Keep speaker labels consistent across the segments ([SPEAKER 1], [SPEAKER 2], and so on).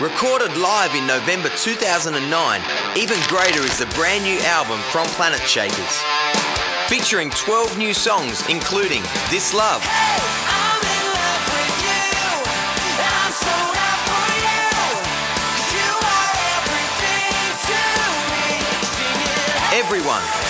[SPEAKER 1] Recorded live in November 2009, Even Greater is the brand new album from Planetshakers. Featuring 12 new songs, including This Love. Everyone.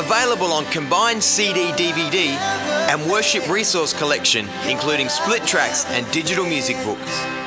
[SPEAKER 1] Available on combined CD, DVD, and worship resource collection, including split tracks and digital music books.